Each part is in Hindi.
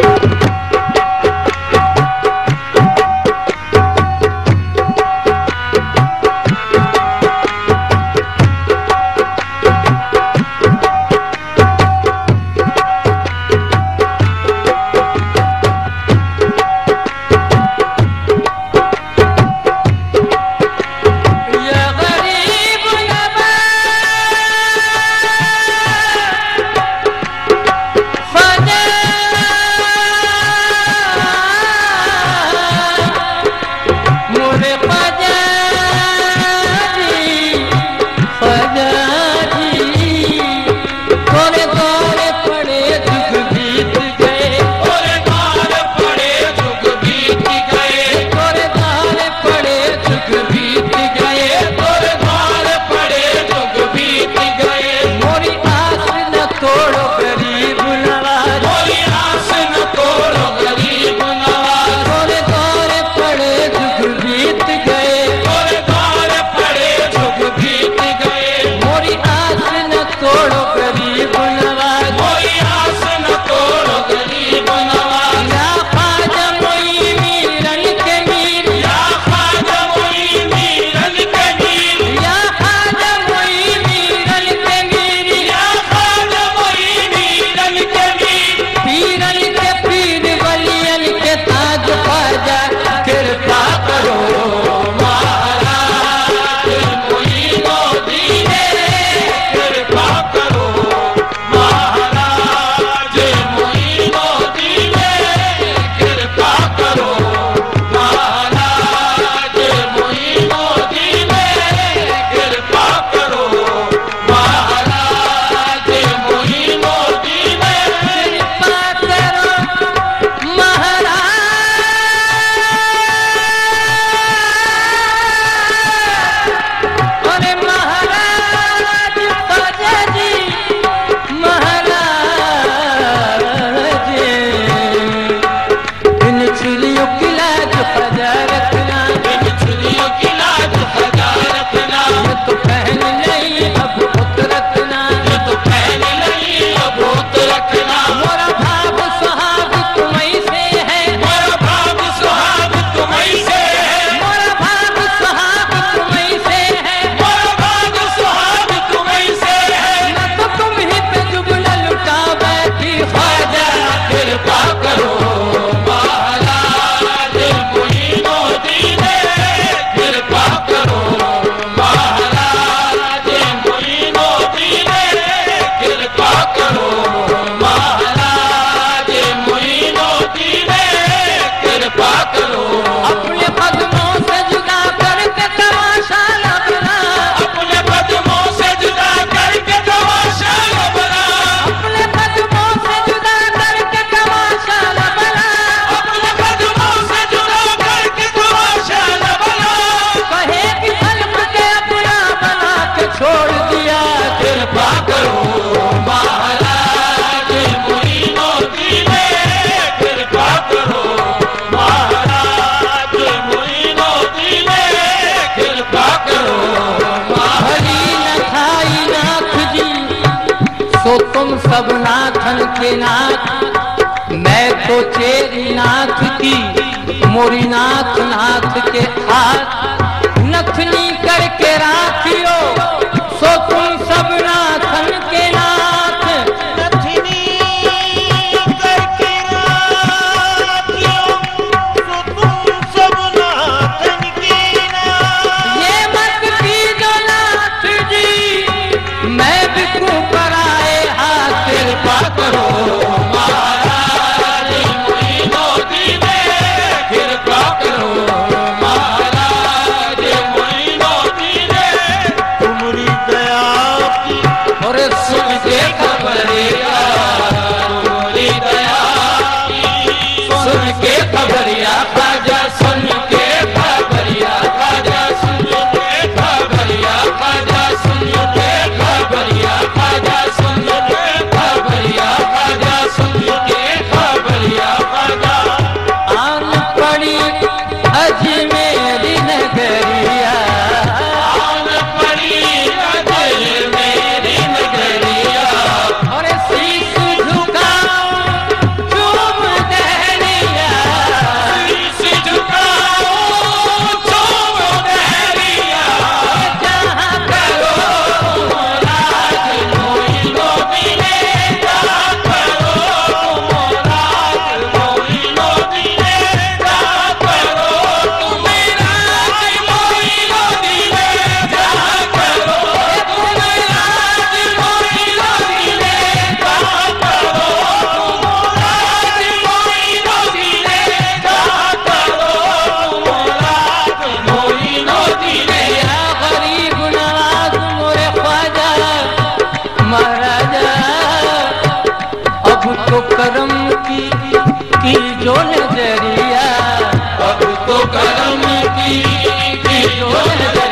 you. नाथ मैं तो चेरी नाथ की मोरी नाथ नाथ के हाथ। नथनी करके राखियो सो तुम सब नाथन के नाथ। नथनी करके राखियो सो तुम सब नाथन के नाथ। ये मत नाथ जी मैं बिकू करा करम की की जो नज़रिया। अब तो करम की की जो नज़रिया।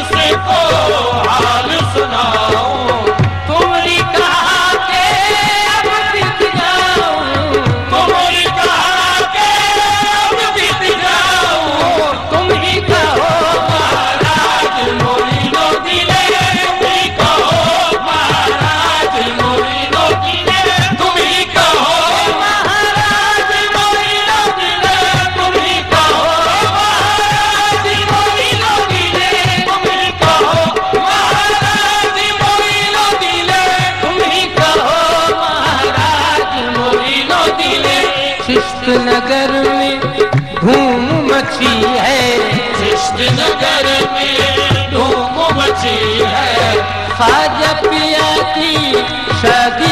किसको आ खाज पिया की शादी